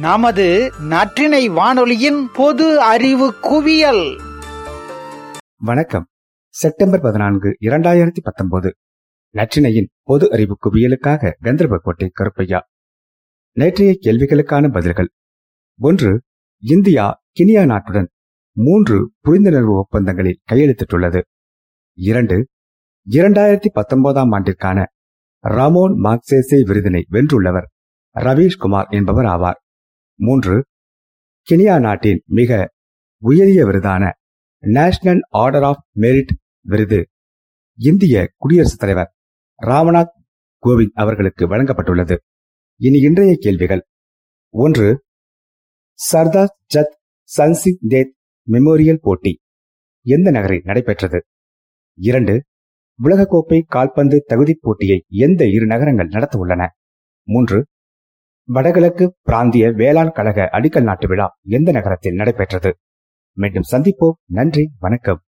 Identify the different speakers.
Speaker 1: நமது நற்றினை வானொலியின் பொது அறிவு குவியல்.
Speaker 2: வணக்கம். செப்டம்பர் பதினான்கு இரண்டாயிரத்தி பத்தொன்பது. நற்றினையின் பொது அறிவு குவியலுக்காக கந்தர்வக்கோட்டை கருப்பையா. நேற்றைய கேள்விகளுக்கான பதில்கள். ஒன்று இந்தியா கினியா நாட்டுடன் மூன்று புரிந்துணர்வு ஒப்பந்தங்களில் கையெழுத்திட்டுள்ளது. இரண்டு இரண்டாயிரத்தி பத்தொன்பதாம் ஆண்டிற்கான ராமோன் மார்க்சேசே விருதினை வென்றுள்ளவர் ரவீஷ்குமார் என்பவர் ஆவார். மூன்று கினியா நாட்டின் மிக உயரிய விருதான நேஷனல் ஆர்டர் ஆஃப் மெரிட் விருது இந்திய குடியரசுத் தலைவர் ராம்நாத் கோவிந்த் அவர்களுக்கு வழங்கப்பட்டுள்ளது. இனி இன்றைய கேள்விகள். ஒன்று சர்தார் ஜத் சன்சிங் தேத் மெமோரியல் போட்டி எந்த நகரில் நடைபெற்றது? இரண்டு உலகக்கோப்பை கால்பந்து தகுதிப் போட்டியை எந்த இரு நகரங்கள் நடத்த உள்ளன மூன்று வடகிழக்கு பிராந்திய வேளாண் கழக அடிக்கல் நாட்டு விழா எந்த நகரத்தில் நடைபெற்றது? மீண்டும் சந்திப்போம். நன்றி. வணக்கம்.